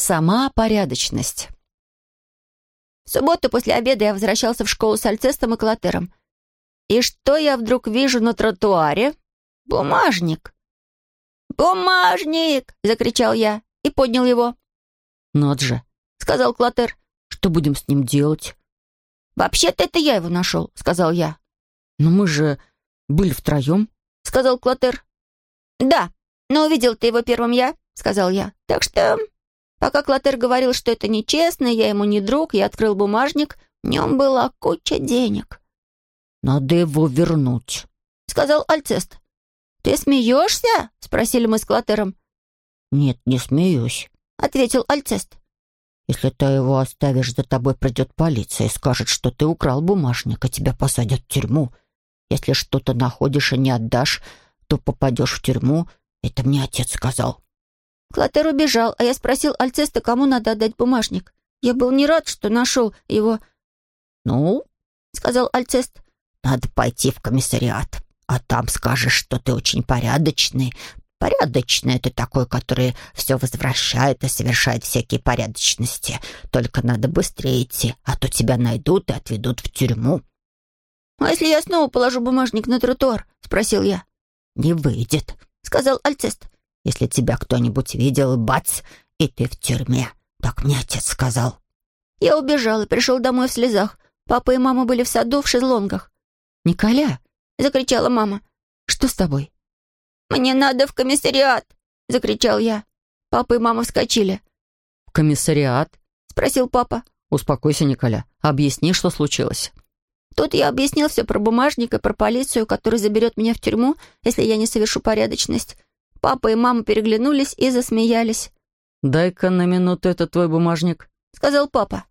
Сама порядочность. В субботу после обеда я возвращался в школу с Альцестом и Клотером. И что я вдруг вижу на тротуаре? Бумажник. «Бумажник!» — закричал я и поднял его. «Над же!» — сказал Клотер. «Что будем с ним делать?» «Вообще-то это я его нашел», — сказал я. «Но мы же были втроем», — сказал Клотер. «Да, но увидел ты его первым я», — сказал я. «Так что, пока Клотер говорил, что это нечестно, я ему не друг, я открыл бумажник, в нем была куча денег». «Надо его вернуть», — сказал Альцест. «Ты смеешься?» — спросили мы с Клотером. «Нет, не смеюсь», — ответил Альцест. «Если ты его оставишь, за тобой придет полиция и скажет, что ты украл бумажник, и тебя посадят в тюрьму. Если что-то находишь и не отдашь, то попадешь в тюрьму. Это мне отец сказал». Клотер убежал, а я спросил Альцеста, кому надо отдать бумажник. Я был не рад, что нашел его. «Ну?» — сказал Альцест. «Надо пойти в комиссариат, а там скажешь, что ты очень порядочный, Порядочный — это такой, который все возвращает и совершает всякие порядочности. Только надо быстрее идти, а то тебя найдут и отведут в тюрьму». «А если я снова положу бумажник на тротуар?» — спросил я. «Не выйдет», — сказал Альцест. «Если тебя кто-нибудь видел, бац, и ты в тюрьме. Так мне отец сказал». Я убежал и пришел домой в слезах. Папа и мама были в саду в шезлонгах. «Николя!» — закричала мама. «Что с тобой?» «Мне надо в комиссариат!» — закричал я. Папа и мама вскочили. «В комиссариат?» — спросил папа. «Успокойся, Николя. Объясни, что случилось». Тут я объяснил все про бумажник и про полицию, которая заберет меня в тюрьму, если я не совершу порядочность. Папа и мама переглянулись и засмеялись. «Дай-ка на минуту этот твой бумажник», — сказал папа.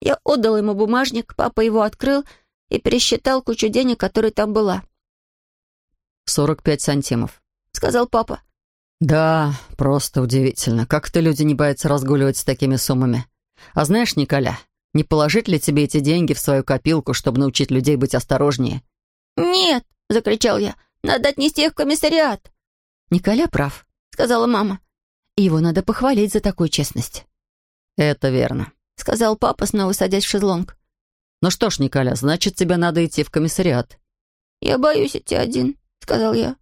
Я отдал ему бумажник, папа его открыл и пересчитал кучу денег, которая там была. «Сорок пять сантимов», — сказал папа. «Да, просто удивительно. Как-то люди не боятся разгуливать с такими суммами. А знаешь, Николя, не положить ли тебе эти деньги в свою копилку, чтобы научить людей быть осторожнее?» «Нет!» — закричал я. «Надо отнести их в комиссариат!» «Николя прав», — сказала мама. «Его надо похвалить за такую честность». «Это верно», — сказал папа, снова садясь в шезлонг. «Ну что ж, Николя, значит, тебе надо идти в комиссариат». «Я боюсь идти один», — сказал я.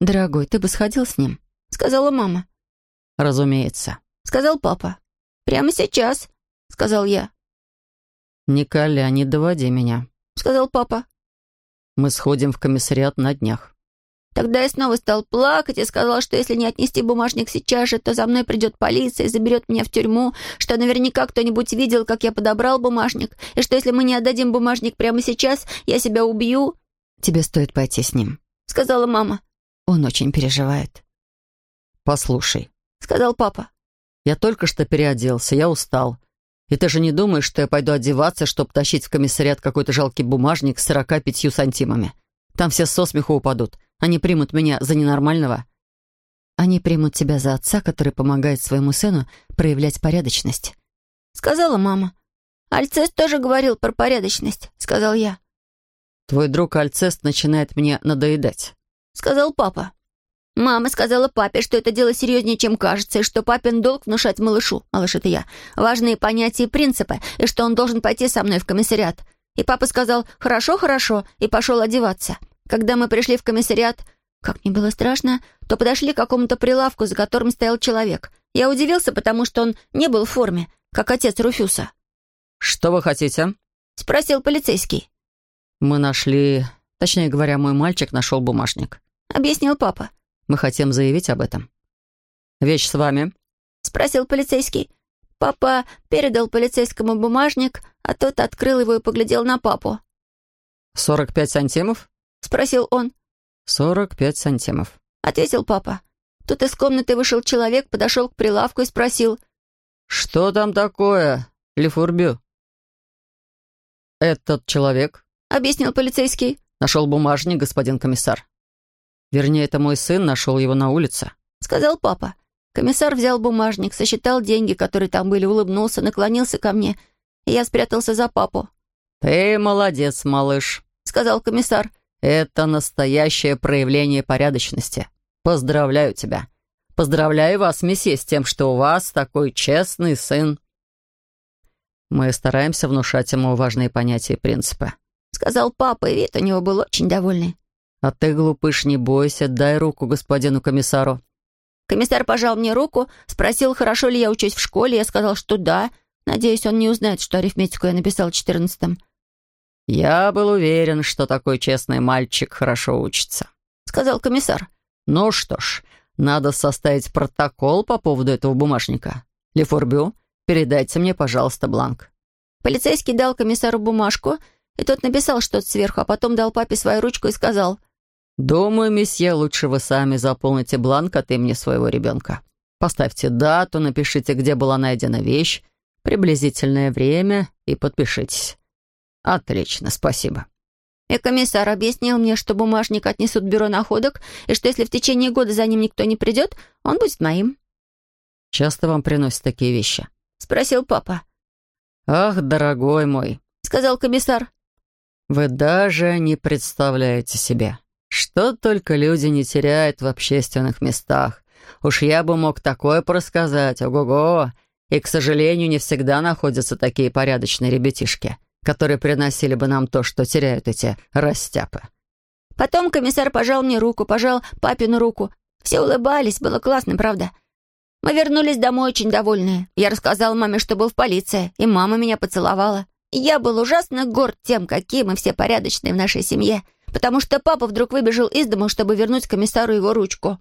«Дорогой, ты бы сходил с ним?» — сказала мама. «Разумеется», — сказал папа. «Прямо сейчас», — сказал я. «Николя, не доводи меня», — сказал папа. «Мы сходим в комиссариат на днях». Тогда я снова стал плакать и сказал, что если не отнести бумажник сейчас же, то за мной придет полиция и заберет меня в тюрьму, что наверняка кто-нибудь видел, как я подобрал бумажник, и что если мы не отдадим бумажник прямо сейчас, я себя убью. «Тебе стоит пойти с ним», — сказала мама. Он очень переживает. «Послушай», — сказал папа. «Я только что переоделся, я устал. И ты же не думаешь, что я пойду одеваться, чтобы тащить в комиссариат какой-то жалкий бумажник с сорока пятью сантимами? Там все со смеху упадут. Они примут меня за ненормального». «Они примут тебя за отца, который помогает своему сыну проявлять порядочность», — сказала мама. «Альцест тоже говорил про порядочность», — сказал я. «Твой друг Альцест начинает мне надоедать», — сказал папа. Мама сказала папе, что это дело серьезнее, чем кажется, и что папин долг внушать малышу, малыш это я, важные понятия и принципы, и что он должен пойти со мной в комиссариат. И папа сказал «хорошо, хорошо» и пошел одеваться. Когда мы пришли в комиссариат, как мне было страшно, то подошли к какому-то прилавку, за которым стоял человек. Я удивился, потому что он не был в форме, как отец Руфюса. «Что вы хотите?» — спросил полицейский. «Мы нашли... Точнее говоря, мой мальчик нашел бумажник». — объяснил папа. «Мы хотим заявить об этом». «Вещь с вами?» — спросил полицейский. Папа передал полицейскому бумажник, а тот открыл его и поглядел на папу. «Сорок пять сантимов?» — спросил он. «Сорок пять сантимов», — ответил папа. Тут из комнаты вышел человек, подошел к прилавку и спросил. «Что там такое, Лефурбю?» «Этот человек», — объяснил полицейский, Нашел бумажник, господин комиссар. Вернее, это мой сын нашел его на улице. Сказал папа. Комиссар взял бумажник, сосчитал деньги, которые там были, улыбнулся, наклонился ко мне, и я спрятался за папу. «Ты молодец, малыш», — сказал комиссар. «Это настоящее проявление порядочности. Поздравляю тебя. Поздравляю вас, месье, с тем, что у вас такой честный сын». Мы стараемся внушать ему важные понятия и принципы. Сказал папа, и вид у него был очень довольный. «А ты, глупыш, не бойся, дай руку господину комиссару». Комиссар пожал мне руку, спросил, хорошо ли я учусь в школе. Я сказал, что да. Надеюсь, он не узнает, что арифметику я написал четырнадцатым. «Я был уверен, что такой честный мальчик хорошо учится», — сказал комиссар. «Ну что ж, надо составить протокол по поводу этого бумажника. Лефорбю, передайте мне, пожалуйста, бланк». Полицейский дал комиссару бумажку, и тот написал что-то сверху, а потом дал папе свою ручку и сказал... «Думаю, месье, лучше вы сами заполните бланк от имени своего ребенка. Поставьте дату, напишите, где была найдена вещь, приблизительное время и подпишитесь». «Отлично, спасибо». И комиссар объяснил мне, что бумажник отнесут в бюро находок, и что если в течение года за ним никто не придет, он будет моим. «Часто вам приносят такие вещи?» — спросил папа. «Ах, дорогой мой», — сказал комиссар. «Вы даже не представляете себе, что только люди не теряют в общественных местах. Уж я бы мог такое порассказать, ого-го. И, к сожалению, не всегда находятся такие порядочные ребятишки, которые приносили бы нам то, что теряют эти растяпы. Потом комиссар пожал мне руку, пожал папину руку. Все улыбались, было классно, правда? Мы вернулись домой очень довольные. Я рассказала маме, что был в полиции, и мама меня поцеловала. Я был ужасно горд тем, какие мы все порядочные в нашей семье, потому что папа вдруг выбежал из дома, чтобы вернуть комиссару его ручку.